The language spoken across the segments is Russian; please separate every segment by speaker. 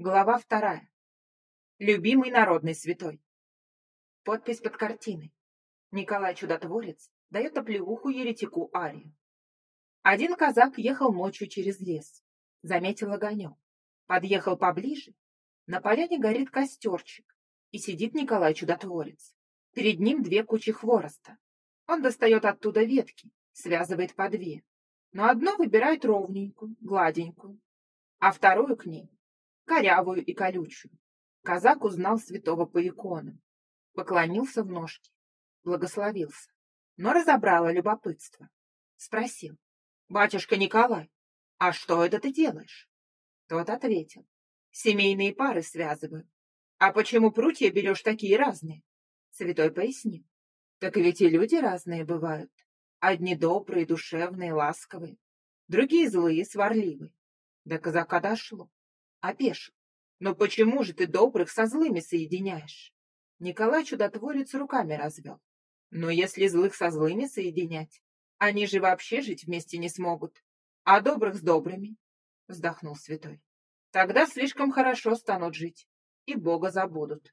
Speaker 1: Глава вторая. Любимый народный святой. Подпись под картиной. Николай Чудотворец дает оплеуху еретику Арию. Один казак ехал ночью через лес. Заметил огонек. Подъехал поближе. На поляне горит костерчик. И сидит Николай Чудотворец. Перед ним две кучи хвороста. Он достает оттуда ветки, связывает по две. Но одну выбирает ровненькую, гладенькую, а вторую к ней корявую и колючую. Казак узнал святого по иконам, поклонился в ножки, благословился, но разобрало любопытство. Спросил, «Батюшка Николай, а что это ты делаешь?» Тот ответил, «Семейные пары связываю». «А почему прутья берешь такие разные?» Святой пояснил, «Так ведь и люди разные бывают. Одни добрые, душевные, ласковые, другие злые, сварливые. До казака дошло опешил. «Но почему же ты добрых со злыми соединяешь?» Николай чудотворец руками развел. «Но если злых со злыми соединять, они же вообще жить вместе не смогут, а добрых с добрыми», — вздохнул святой. «Тогда слишком хорошо станут жить и Бога забудут».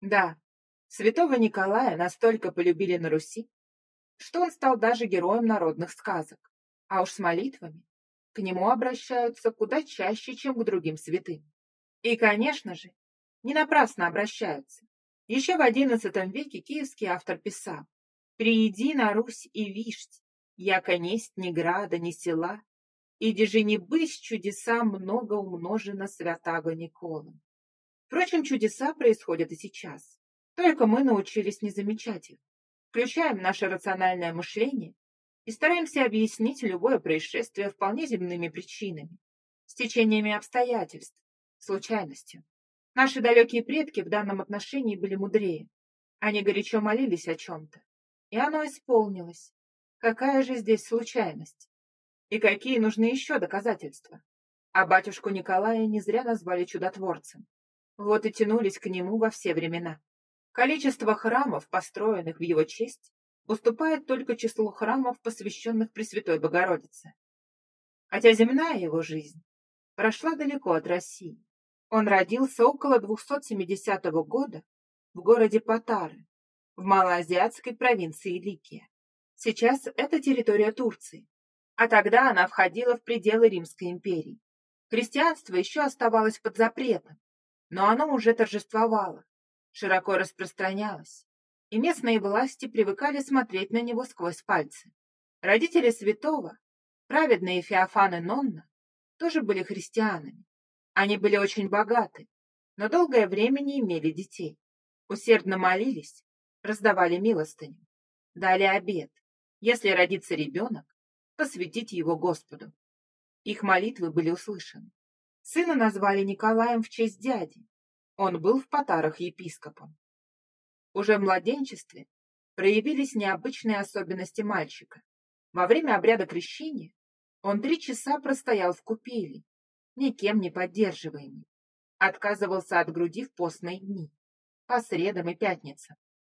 Speaker 1: Да, святого Николая настолько полюбили на Руси, что он стал даже героем народных сказок, а уж с молитвами к нему обращаются куда чаще, чем к другим святым. И, конечно же, не напрасно обращаются. Еще в XI веке киевский автор писал «Прииди на Русь и вишь, яко несть ни града, ни села, иди же не бысь чудеса много умножено святаго Никола». Впрочем, чудеса происходят и сейчас. Только мы научились не замечать их. Включаем наше рациональное мышление и стараемся объяснить любое происшествие вполне земными причинами, стечениями обстоятельств, случайностью. Наши далекие предки в данном отношении были мудрее. Они горячо молились о чем-то, и оно исполнилось. Какая же здесь случайность? И какие нужны еще доказательства? А батюшку Николая не зря назвали чудотворцем. Вот и тянулись к нему во все времена. Количество храмов, построенных в его честь, уступает только числу храмов, посвященных Пресвятой Богородице. Хотя земная его жизнь прошла далеко от России. Он родился около 270 года в городе Патары, в малоазиатской провинции Ликия. Сейчас это территория Турции, а тогда она входила в пределы Римской империи. Христианство еще оставалось под запретом, но оно уже торжествовало, широко распространялось и местные власти привыкали смотреть на него сквозь пальцы. Родители святого, праведные Феофан и Нонна, тоже были христианами. Они были очень богаты, но долгое время не имели детей. Усердно молились, раздавали милостыню, дали обед. Если родится ребенок, посвятить его Господу. Их молитвы были услышаны. Сына назвали Николаем в честь дяди. Он был в Потарах епископом. Уже в младенчестве проявились необычные особенности мальчика. Во время обряда крещения он три часа простоял в купели, никем не поддерживаемый. Отказывался от груди в постные дни, по средам и пятницам.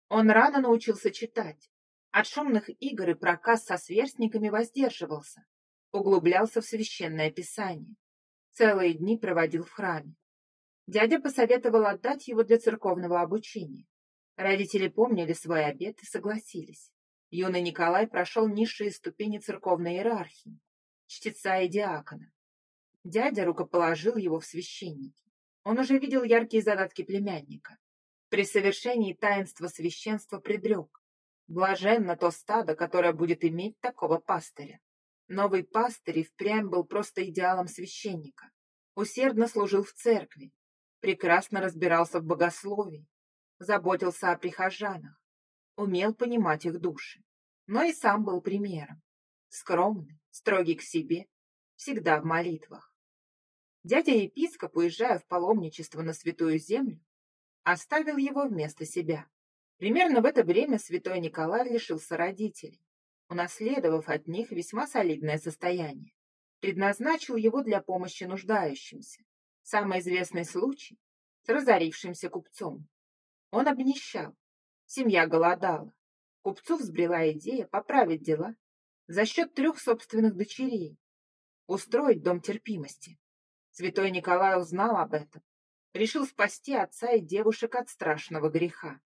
Speaker 1: Он рано научился читать. От шумных игр и проказ со сверстниками воздерживался, углублялся в священное писание. Целые дни проводил в храме. Дядя посоветовал отдать его для церковного обучения. Родители помнили свой обет и согласились. Юный Николай прошел низшие ступени церковной иерархии, чтеца и диакона. Дядя рукоположил его в священники. Он уже видел яркие задатки племянника. При совершении таинства священства предрек. Блаженно то стадо, которое будет иметь такого пастыря. Новый пастырь и впрямь был просто идеалом священника. Усердно служил в церкви, прекрасно разбирался в богословии, заботился о прихожанах, умел понимать их души, но и сам был примером. Скромный, строгий к себе, всегда в молитвах. Дядя-епископ, уезжая в паломничество на Святую Землю, оставил его вместо себя. Примерно в это время святой Николай лишился родителей, унаследовав от них весьма солидное состояние. Предназначил его для помощи нуждающимся. Самый известный случай с разорившимся купцом, он обнищал, семья голодала. Купцу взбрела идея поправить дела за счет трех собственных дочерей, устроить дом терпимости. Святой Николай узнал об этом, решил спасти отца и девушек от страшного греха.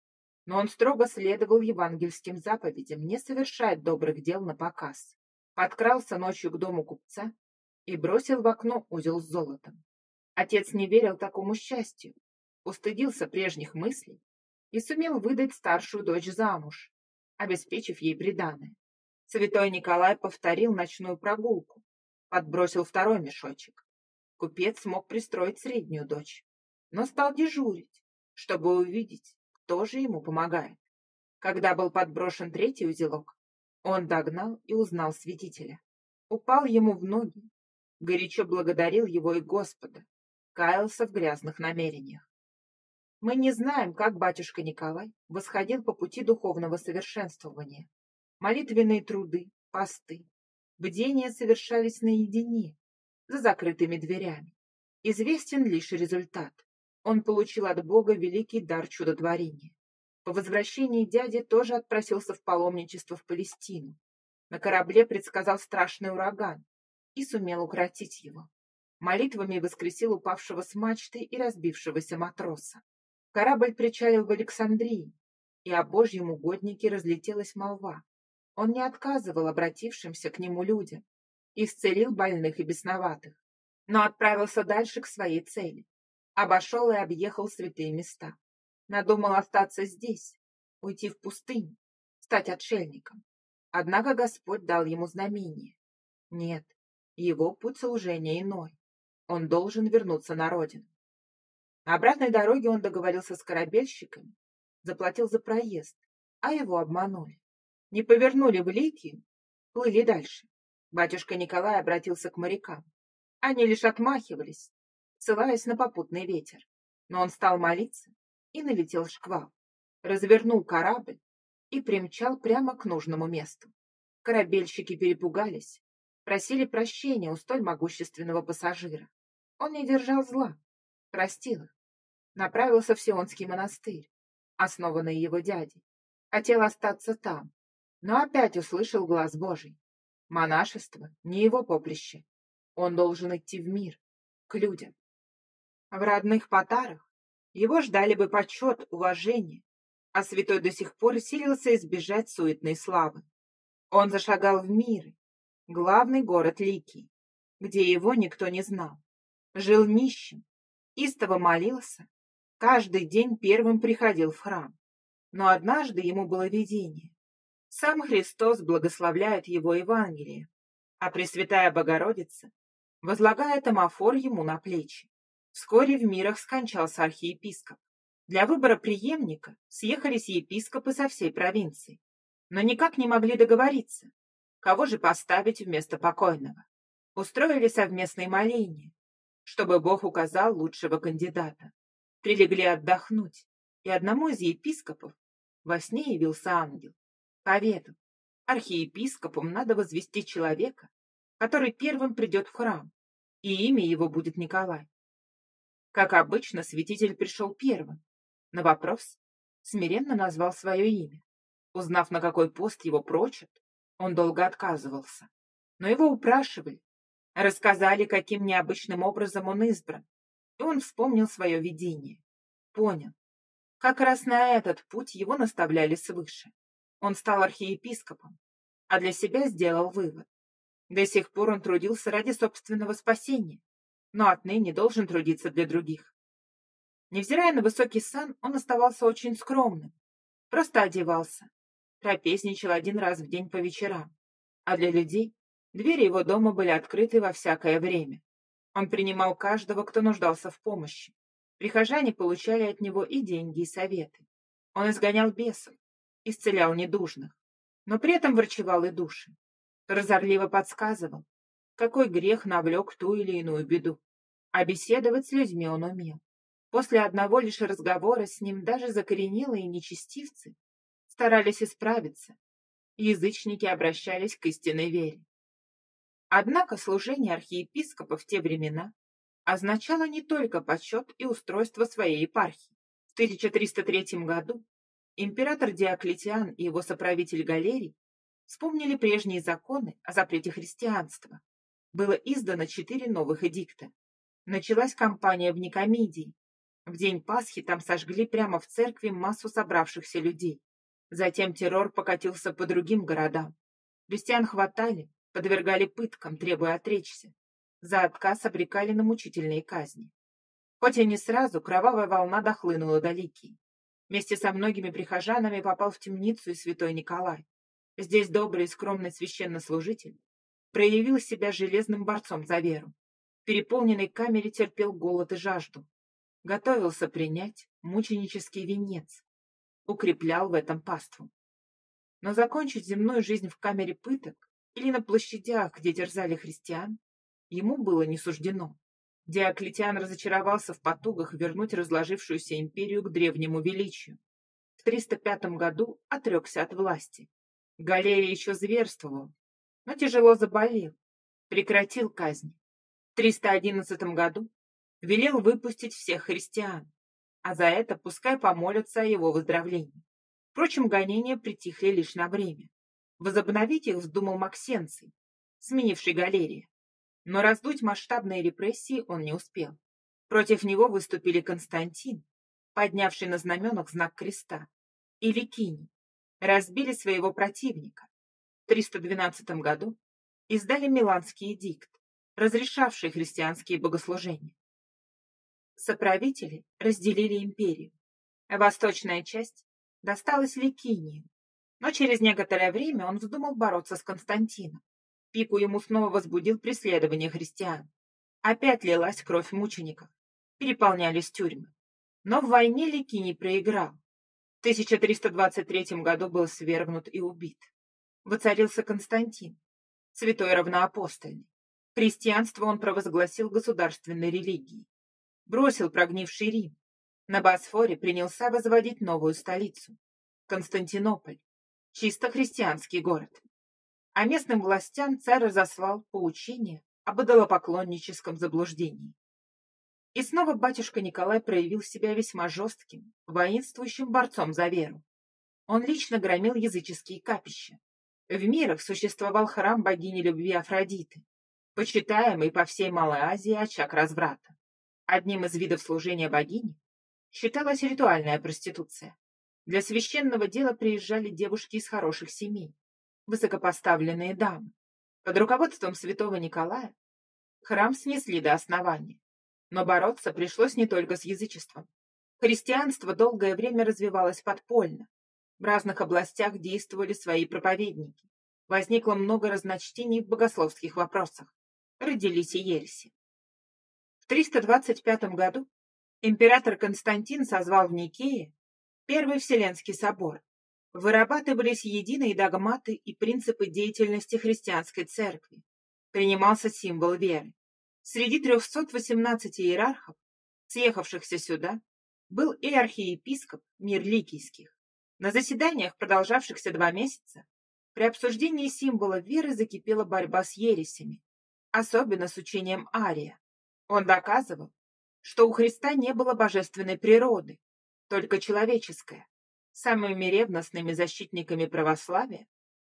Speaker 1: Но он строго следовал евангельским заповедям не совершать добрых дел на показ. Подкрался ночью к дому купца и бросил в окно узел с золотом. Отец не верил такому счастью, устыдился прежних мыслей и сумел выдать старшую дочь замуж, обеспечив ей приданое. Святой Николай повторил ночную прогулку, подбросил второй мешочек. Купец смог пристроить среднюю дочь, но стал дежурить, чтобы увидеть, кто же ему помогает. Когда был подброшен третий узелок, он догнал и узнал святителя. Упал ему в ноги, горячо благодарил его и Господа, каялся в грязных намерениях. Мы не знаем, как батюшка Николай восходил по пути духовного совершенствования. Молитвенные труды, посты, бдения совершались наедине, за закрытыми дверями. Известен лишь результат. Он получил от Бога великий дар чудотворения. По возвращении дяди тоже отпросился в паломничество в Палестину. На корабле предсказал страшный ураган и сумел укротить его. Молитвами воскресил упавшего с мачты и разбившегося матроса. Корабль причалил в Александрии, и о Божьем угоднике разлетелась молва. Он не отказывал обратившимся к нему людям, исцелил больных и бесноватых, но отправился дальше к своей цели. Обошел и объехал святые места. Надумал остаться здесь, уйти в пустыню, стать отшельником. Однако Господь дал ему знамение. Нет, его путь служения иной. Он должен вернуться на родину. На обратной дороге он договорился с корабельщиками, заплатил за проезд, а его обманули не повернули в Ликию, плыли дальше. Батюшка Николай обратился к морякам. Они лишь отмахивались, ссылаясь на попутный ветер. Но он стал молиться и налетел шквал. Развернул корабль и примчал прямо к нужному месту. Корабельщики перепугались, просили прощения у столь могущественного пассажира. Он не держал зла, простил их. Направился в Сионский монастырь, основанный его дядей. Хотел остаться там, но опять услышал глаз Божий. Монашество не его поприще. Он должен идти в мир, к людям. В родных Потарах его ждали бы почет, уважение, а святой до сих пор силился избежать суетной славы. Он зашагал в мир, главный город Ликий, где его никто не знал. Жил нищим, истово молился, каждый день первым приходил в храм. Но однажды ему было видение. Сам Христос благословляет его Евангелие, а Пресвятая Богородица возлагает амофор ему на плечи. Вскоре в мирах скончался архиепископ. Для выбора преемника съехались епископы со всей провинции, но никак не могли договориться, кого же поставить вместо покойного. Устроили совместные моления, чтобы Бог указал лучшего кандидата. Прилегли отдохнуть, и одному из епископов во сне явился ангел. Поведал, архиепископом надо возвести человека, который первым придет в храм, и имя его будет Николай. Как обычно, святитель пришел первым. На вопрос смиренно назвал свое имя. Узнав, на какой пост его прочат, он долго отказывался. Но его упрашивали, рассказали, каким необычным образом он избран, он вспомнил свое видение. Понял. Как раз на этот путь его наставляли свыше. Он стал архиепископом, а для себя сделал вывод. До сих пор он трудился ради собственного спасения, но отныне должен трудиться для других. Невзирая на высокий сан, он оставался очень скромным, просто одевался, трапезничал один раз в день по вечерам, а для людей двери его дома были открыты во всякое время. Он принимал каждого, кто нуждался в помощи. Прихожане получали от него и деньги, и советы. Он изгонял бесов, исцелял недужных, но при этом врачевал и души. Разорливо подсказывал, какой грех навлек ту или иную беду. А беседовать с людьми он умел. После одного лишь разговора с ним даже закоренелые нечестивцы старались исправиться. Язычники обращались к истинной вере. Однако служение архиепископа в те времена означало не только почет и устройство своей епархии. В 1303 году Император Диоклетиан и его соправитель Галерий вспомнили прежние законы о запрете христианства. Было издано четыре новых эдикта. началась кампания в Никомидии. В день Пасхи там сожгли прямо в церкви массу собравшихся людей. Затем террор покатился по другим городам. Христиан хватали, подвергали пыткам, требуя отречься. За отказ обрекали на мучительные казни. Хоть и не сразу, кровавая волна дохлынула до Ликии. Вместе со многими прихожанами попал в темницу и святой Николай. Здесь добрый и скромный священнослужитель проявил себя железным борцом за веру. В переполненной камере терпел голод и жажду. Готовился принять мученический венец. Укреплял в этом паству. Но закончить земную жизнь в камере пыток или на площадях, где терзали христиан, ему было не суждено. Диоклетиан разочаровался в потугах вернуть разложившуюся империю к древнему величию. В 305 году отрекся от власти. Галерий еще зверствовал, но тяжело заболел, прекратил казнь. В 311 году велел выпустить всех христиан, а за это пускай помолятся о его выздоровлении. Впрочем, гонения притихли лишь на время. Возобновить их вздумал Максенций, сменивший Галерия. Но раздуть масштабные репрессии он не успел. Против него выступили Константин, поднявший на знаменах знак креста, и Ликиний, разбили своего противника. В 312 году издали Миланский эдикт, разрешавший христианские богослужения. Соправители разделили империю. Восточная часть досталась Ликинию, но через некоторое время он вздумал бороться с Константином пику ему снова возбудил преследование христиан. Опять лилась кровь мучеников. Переполнялись тюрьмы. Но в войне Ликиний проиграл. В 1323 году был свергнут и убит. Воцарился Константин, святой равноапостольный. Христианство он провозгласил государственной религией. Бросил прогнивший Рим. На Босфоре принялся возводить новую столицу – Константинополь, чисто христианский город а местным властям царь разослал поучение об идолопоклонническом заблуждении. И снова батюшка Николай проявил себя весьма жестким, воинствующим борцом за веру. Он лично громил языческие капища. В мирах существовал храм богини любви Афродиты, почитаемый по всей Малой Азии очаг разврата. Одним из видов служения богини считалась ритуальная проституция. Для священного дела приезжали девушки из хороших семей, высокопоставленные дамы. Под руководством святого Николая храм снесли до основания. Но бороться пришлось не только с язычеством. Христианство долгое время развивалось подпольно. В разных областях действовали свои проповедники. Возникло много разночтений в богословских вопросах. Родились и ереси. В 325 году император Константин созвал в Никее Первый Вселенский собор, Вырабатывались единые догматы и принципы деятельности христианской церкви. Принимался символ веры. Среди 318 иерархов, съехавшихся сюда, был и архиепископ Мир Ликийских. На заседаниях, продолжавшихся два месяца, при обсуждении символа веры закипела борьба с ересями, особенно с учением Ария. Он доказывал, что у Христа не было божественной природы, только человеческая. Самыми ревностными защитниками православия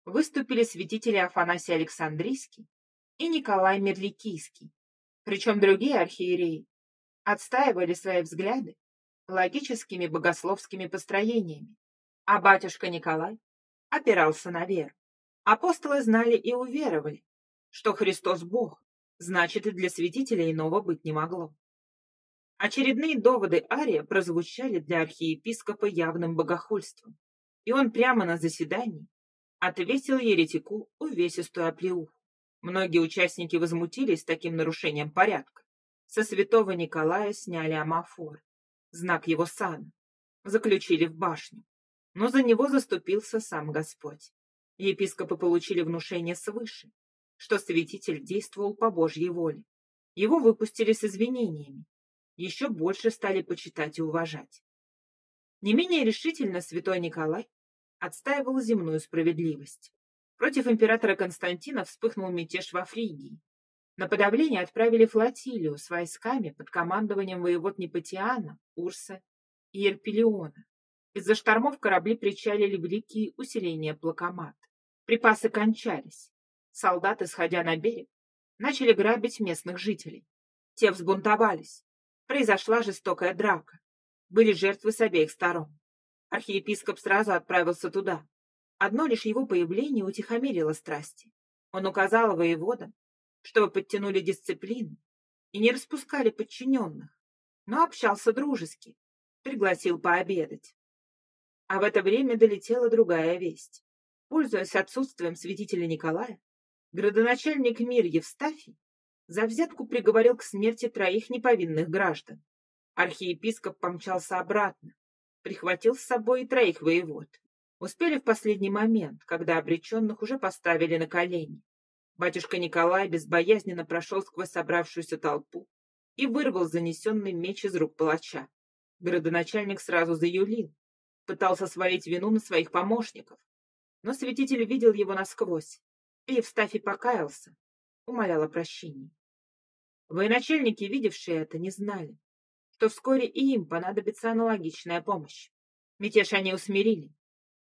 Speaker 1: выступили святители Афанасий Александрийский и Николай Мерликийский, причем другие архиереи отстаивали свои взгляды логическими богословскими построениями, а батюшка Николай опирался на веру. Апостолы знали и уверовали, что Христос Бог, значит и для святителя иного быть не могло. Очередные доводы Ария прозвучали для архиепископа явным богохульством, и он прямо на заседании отвесил еретику увесистую оплеуху. Многие участники возмутились таким нарушением порядка. Со святого Николая сняли амафор, знак его сана, заключили в башню. Но за него заступился сам Господь. Епископы получили внушение свыше, что святитель действовал по Божьей воле. Его выпустили с извинениями, еще больше стали почитать и уважать. Не менее решительно святой Николай отстаивал земную справедливость. Против императора Константина вспыхнул мятеж во Фригии. На подавление отправили флотилию с войсками под командованием воевод Непатиана, Урса и Ерпелиона. Из-за штормов корабли причалили великие усиления Плакомат. Припасы кончались. Солдаты, сходя на берег, начали грабить местных жителей. Те взбунтовались. Произошла жестокая драка. Были жертвы с обеих сторон. Архиепископ сразу отправился туда. Одно лишь его появление утихомирило страсти. Он указал воеводам, чтобы подтянули дисциплину и не распускали подчиненных, но общался дружески, пригласил пообедать. А в это время долетела другая весть. Пользуясь отсутствием святителя Николая, градоначальник мир Евстафий за взятку приговорил к смерти троих неповинных граждан. Архиепископ помчался обратно, прихватил с собой и троих воевод. Успели в последний момент, когда обреченных уже поставили на колени. Батюшка Николай безбоязненно прошел сквозь собравшуюся толпу и вырвал занесенный меч из рук палача. Городоначальник сразу заюлил, пытался свалить вину на своих помощников, но святитель видел его насквозь, и Евстафий покаялся, умолял о прощении. Военачальники, видевшие это, не знали, что вскоре и им понадобится аналогичная помощь. Мятеж они усмирили.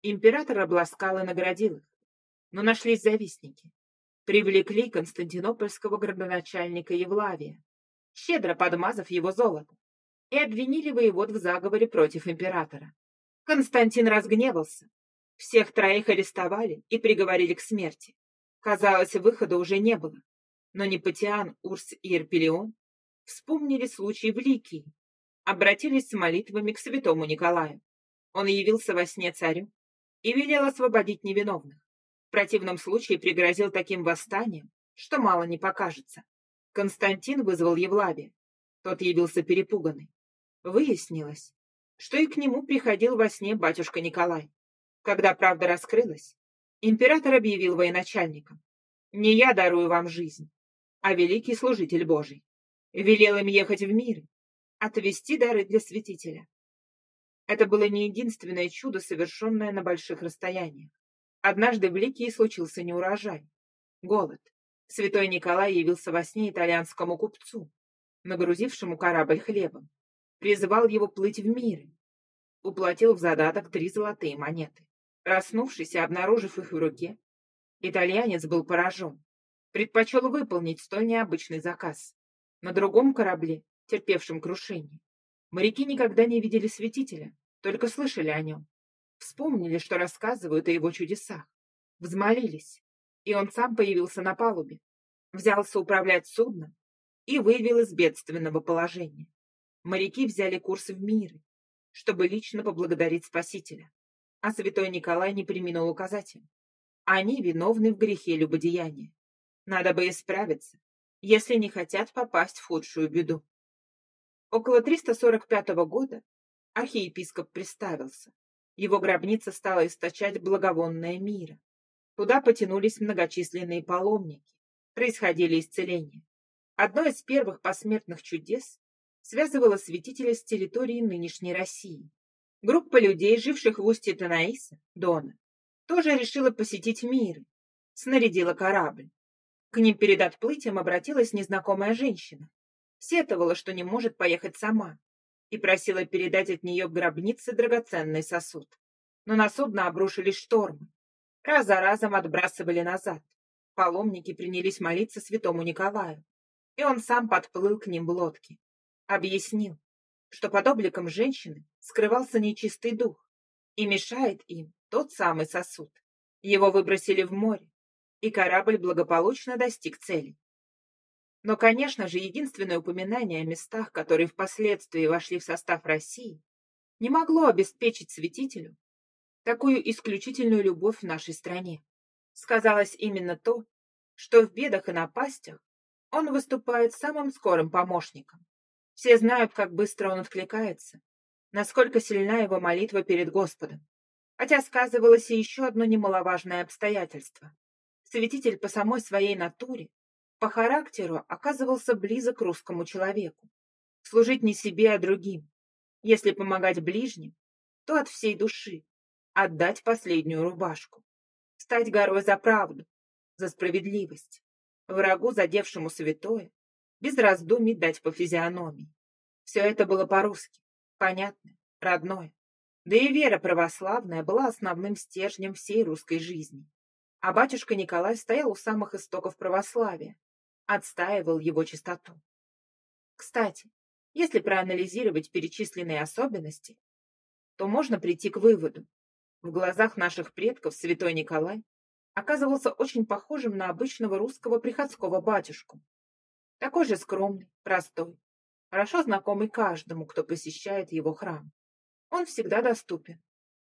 Speaker 1: Император обласкал и наградил их. Но нашлись завистники. Привлекли константинопольского градоначальника Евлавия, щедро подмазав его золото, и обвинили воевод в заговоре против императора. Константин разгневался. Всех троих арестовали и приговорили к смерти. Казалось, выхода уже не было. Но Непатиан, Урс и Эрпелион вспомнили случай в Ликии, обратились с молитвами к святому Николаю. Он явился во сне царю и велел освободить невиновных. В противном случае пригрозил таким восстанием, что мало не покажется. Константин вызвал Евлавия. Тот явился перепуганный. Выяснилось, что и к нему приходил во сне батюшка Николай. Когда правда раскрылась, император объявил военачальникам. «Не я дарую вам жизнь, а великий служитель Божий. Велел им ехать в мир, отвести дары для святителя. Это было не единственное чудо, совершенное на больших расстояниях. Однажды в Ликии случился неурожай. Голод. Святой Николай явился во сне итальянскому купцу, нагрузившему корабль хлебом. Призвал его плыть в мир. Уплатил в задаток три золотые монеты. Проснувшись и обнаружив их в руке, итальянец был поражен предпочел выполнить столь необычный заказ. На другом корабле, терпевшем крушение, моряки никогда не видели святителя, только слышали о нем. Вспомнили, что рассказывают о его чудесах. Взмолились, и он сам появился на палубе, взялся управлять судном и вывел из бедственного положения. Моряки взяли курс в миры, чтобы лично поблагодарить Спасителя. А святой Николай не применил указать им. Они виновны в грехе любодеяния. Надо бы исправиться, если не хотят попасть в худшую беду. Около 345 года архиепископ приставился. Его гробница стала источать благовонное мира. Туда потянулись многочисленные паломники. Происходили исцеления. Одно из первых посмертных чудес связывало святителя с территорией нынешней России. Группа людей, живших в устье Танаиса, Дона, тоже решила посетить мир, снарядила корабль. К ним перед отплытием обратилась незнакомая женщина. Сетовала, что не может поехать сама, и просила передать от нее в гробнице драгоценный сосуд. Но на судно обрушились штормы. Раз за разом отбрасывали назад. Паломники принялись молиться святому Николаю, и он сам подплыл к ним в лодке. Объяснил, что под обликом женщины скрывался нечистый дух, и мешает им тот самый сосуд. Его выбросили в море, и корабль благополучно достиг цели. Но, конечно же, единственное упоминание о местах, которые впоследствии вошли в состав России, не могло обеспечить святителю такую исключительную любовь в нашей стране. Сказалось именно то, что в бедах и напастях он выступает самым скорым помощником. Все знают, как быстро он откликается, насколько сильна его молитва перед Господом. Хотя сказывалось и еще одно немаловажное обстоятельство. Святитель по самой своей натуре, по характеру оказывался близок русскому человеку. Служить не себе, а другим. Если помогать ближним, то от всей души. Отдать последнюю рубашку. Стать горой за правду, за справедливость. Врагу, задевшему святое, без раздумий дать по физиономии. Все это было по-русски, понятно, родное. Да и вера православная была основным стержнем всей русской жизни а батюшка Николай стоял у самых истоков православия, отстаивал его чистоту. Кстати, если проанализировать перечисленные особенности, то можно прийти к выводу. В глазах наших предков святой Николай оказывался очень похожим на обычного русского приходского батюшку. Такой же скромный, простой, хорошо знакомый каждому, кто посещает его храм. Он всегда доступен.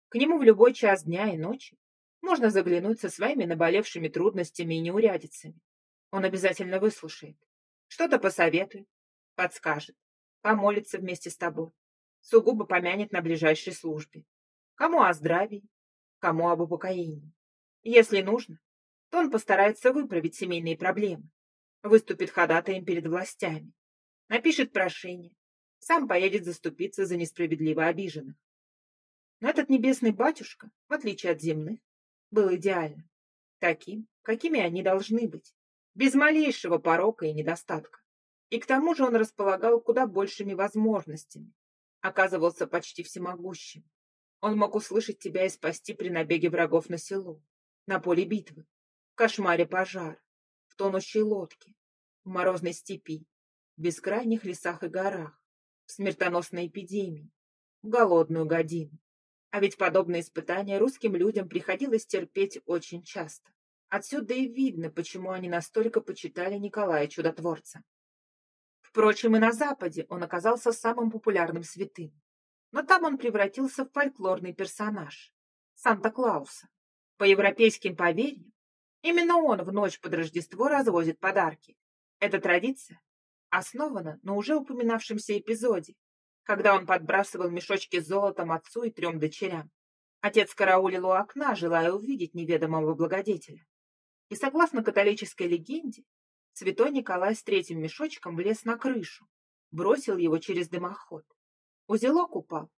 Speaker 1: К нему в любой час дня и ночи можно заглянуть со своими наболевшими трудностями и неурядицами. Он обязательно выслушает, что-то посоветует, подскажет, помолится вместе с тобой, сугубо помянет на ближайшей службе. Кому о здравии, кому об упокоении. Если нужно, то он постарается выправить семейные проблемы, выступит ходатаем перед властями, напишет прошение, сам поедет заступиться за несправедливо обиженных. Но этот небесный батюшка, в отличие от земных, был идеальным, таким, какими они должны быть, без малейшего порока и недостатка. И к тому же он располагал куда большими возможностями, оказывался почти всемогущим. Он мог услышать тебя и спасти при набеге врагов на село, на поле битвы, в кошмаре пожар, в тонущей лодке, в морозной степи, в бескрайних лесах и горах, в смертоносной эпидемии, в голодную годину. А ведь подобные испытания русским людям приходилось терпеть очень часто. Отсюда и видно, почему они настолько почитали Николая Чудотворца. Впрочем, и на Западе он оказался самым популярным святым. Но там он превратился в фольклорный персонаж – Санта-Клауса. По европейским поверьям, именно он в ночь под Рождество развозит подарки. Эта традиция основана на уже упоминавшемся эпизоде, когда он подбрасывал мешочки с золотом отцу и трем дочерям. Отец караулил у окна, желая увидеть неведомого благодетеля. И согласно католической легенде, святой Николай с третьим мешочком влез на крышу, бросил его через дымоход. Узелок упал,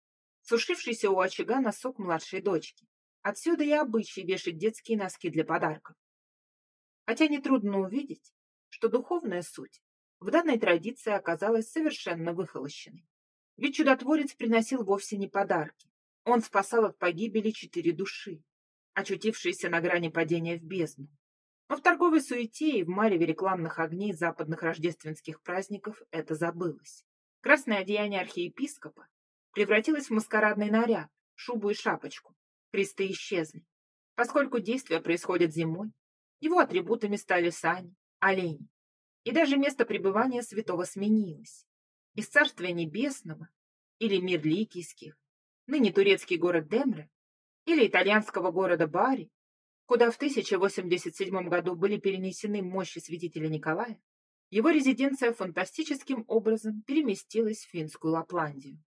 Speaker 1: сушившийся у очага носок младшей дочки. Отсюда и обычай вешать детские носки для подарков. Хотя нетрудно увидеть, что духовная суть в данной традиции оказалась совершенно выхолощенной. Ведь чудотворец приносил вовсе не подарки. Он спасал от погибели четыре души, очутившиеся на грани падения в бездну. Но в торговой суете и в мареве рекламных огней западных рождественских праздников это забылось. Красное одеяние архиепископа превратилось в маскарадный наряд, шубу и шапочку. Кресты исчезли. Поскольку действие происходит зимой, его атрибутами стали сани, олени и даже место пребывания святого сменилось. Из Царствия Небесного или мир Ликийских, ныне турецкий город Демре, или итальянского города Бари, куда в 1087 году были перенесены мощи святителя Николая, его резиденция фантастическим образом переместилась в финскую Лапландию.